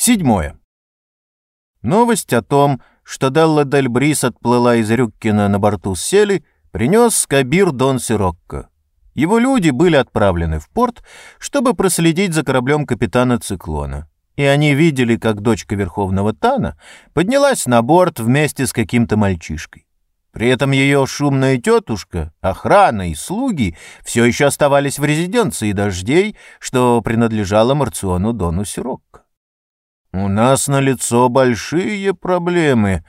Седьмое. Новость о том, что Делла Дель Брис отплыла из Рюккина на борту сели, принес Кабир Дон Сирокко. Его люди были отправлены в порт, чтобы проследить за кораблем капитана «Циклона». И они видели, как дочка Верховного Тана поднялась на борт вместе с каким-то мальчишкой. При этом ее шумная тетушка, охрана и слуги все еще оставались в резиденции дождей, что принадлежало Марциону Дону Сирокко. «У нас на лицо большие проблемы.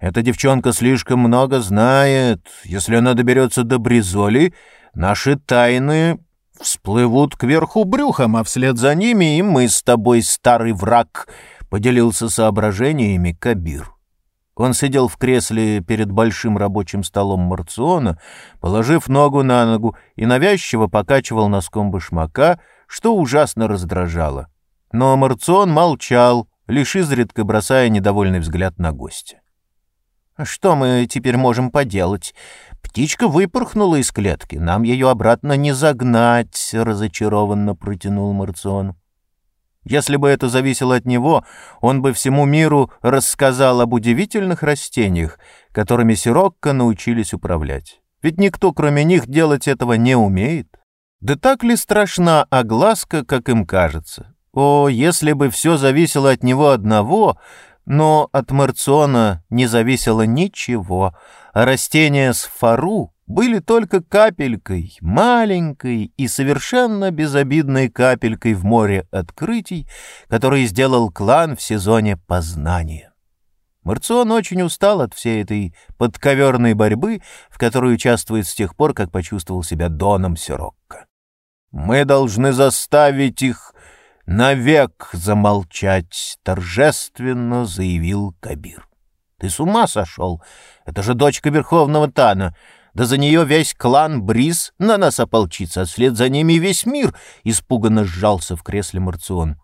Эта девчонка слишком много знает. Если она доберется до Бризоли, наши тайны всплывут кверху брюхом, а вслед за ними и мы с тобой, старый враг», — поделился соображениями Кабир. Он сидел в кресле перед большим рабочим столом Марциона, положив ногу на ногу и навязчиво покачивал носком башмака, что ужасно раздражало. Но Марцион молчал, лишь изредка бросая недовольный взгляд на гостя. «Что мы теперь можем поделать? Птичка выпорхнула из клетки, нам ее обратно не загнать», — разочарованно протянул Марцион. Если бы это зависело от него, он бы всему миру рассказал об удивительных растениях, которыми Сирокко научились управлять. Ведь никто, кроме них, делать этого не умеет. Да так ли страшна огласка, как им кажется? О, если бы все зависело от него одного, но от Марциона не зависело ничего, а растения с фару были только капелькой, маленькой и совершенно безобидной капелькой в море открытий, который сделал клан в сезоне познания. Марцион очень устал от всей этой подковерной борьбы, в которой участвует с тех пор, как почувствовал себя Доном Сирокко. «Мы должны заставить их навек замолчать», — торжественно заявил Кабир. «Ты с ума сошел? Это же дочка Верховного Тана да за нее весь клан Бриз на нас ополчится, а вслед за ними весь мир!» — испуганно сжался в кресле Марцион.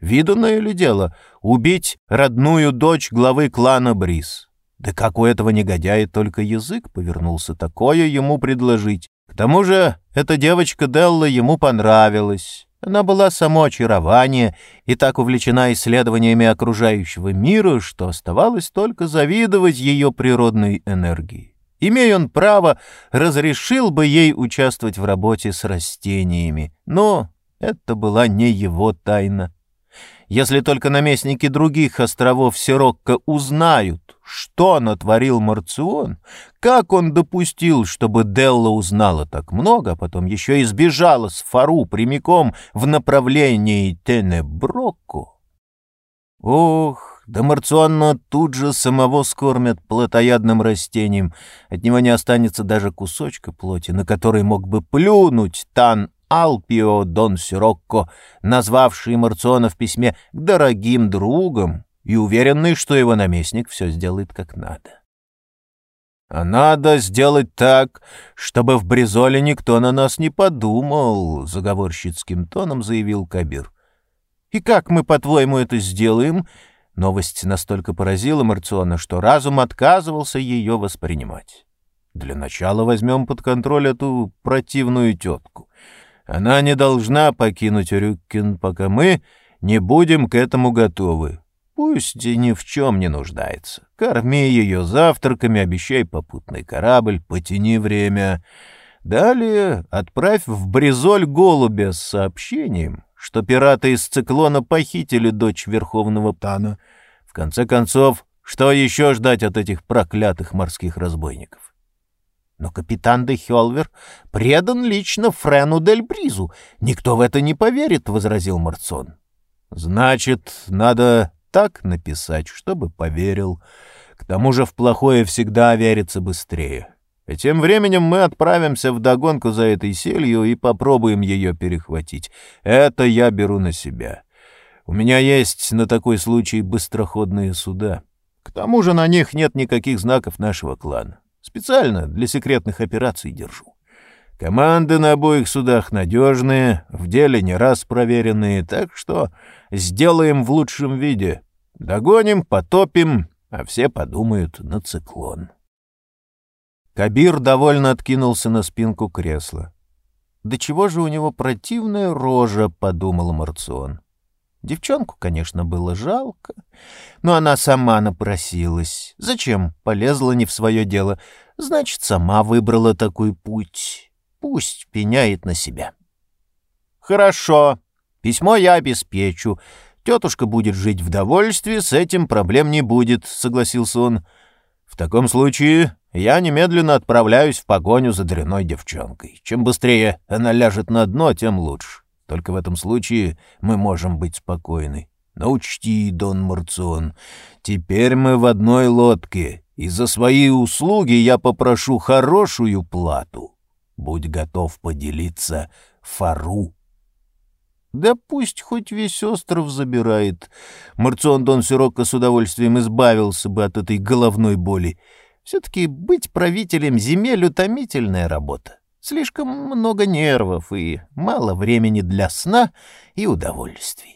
«Виданное ли дело — убить родную дочь главы клана Бриз? Да как у этого негодяя только язык повернулся такое ему предложить. К тому же эта девочка Делла ему понравилась». Она была само очарование и так увлечена исследованиями окружающего мира, что оставалось только завидовать ее природной энергии. Имея он право, разрешил бы ей участвовать в работе с растениями, но это была не его тайна. Если только наместники других островов Сирокко узнают, что натворил Марцион, как он допустил, чтобы Делла узнала так много, а потом еще и сбежала с Фару прямиком в направлении Тенеброку. Ох, да Марционно тут же самого скормят плотоядным растением. От него не останется даже кусочка плоти, на который мог бы плюнуть Тан Алпио Дон Сирокко, назвавший Марциона в письме «дорогим другом» и уверенный, что его наместник все сделает как надо. «А надо сделать так, чтобы в Бризоле никто на нас не подумал», — заговорщицким тоном заявил Кабир. «И как мы, по-твоему, это сделаем?» Новость настолько поразила Марциона, что разум отказывался ее воспринимать. Для начала возьмем под контроль эту противную тетку. Она не должна покинуть Рюккин, пока мы не будем к этому готовы. Пусть ни в чем не нуждается. Корми ее завтраками, обещай попутный корабль, потяни время. Далее отправь в Бризоль голубя с сообщением, что пираты из циклона похитили дочь Верховного Тана. В конце концов, что еще ждать от этих проклятых морских разбойников? Но капитан де Хелвер предан лично Френу дель Бризу. Никто в это не поверит, — возразил Марцон. Значит, надо так написать, чтобы поверил. К тому же в плохое всегда верится быстрее. И тем временем мы отправимся в догонку за этой селью и попробуем ее перехватить. Это я беру на себя. У меня есть на такой случай быстроходные суда. К тому же на них нет никаких знаков нашего клана. Специально для секретных операций держу. Команды на обоих судах надежные, в деле не раз проверенные, так что сделаем в лучшем виде. Догоним, потопим, а все подумают на циклон. Кабир довольно откинулся на спинку кресла. «Да чего же у него противная рожа?» — подумал Марцион. Девчонку, конечно, было жалко, но она сама напросилась. Зачем полезла не в свое дело? Значит, сама выбрала такой путь. Пусть пеняет на себя. Хорошо, письмо я обеспечу. Тетушка будет жить в довольстве, с этим проблем не будет, согласился он. В таком случае я немедленно отправляюсь в погоню за дряной девчонкой. Чем быстрее она ляжет на дно, тем лучше. Только в этом случае мы можем быть спокойны. Но учти, Дон Марцион, теперь мы в одной лодке, и за свои услуги я попрошу хорошую плату. Будь готов поделиться фару. Да пусть хоть весь остров забирает. Марцион Дон Сирокко с удовольствием избавился бы от этой головной боли. Все-таки быть правителем земель — утомительная работа. Слишком много нервов и мало времени для сна и удовольствий.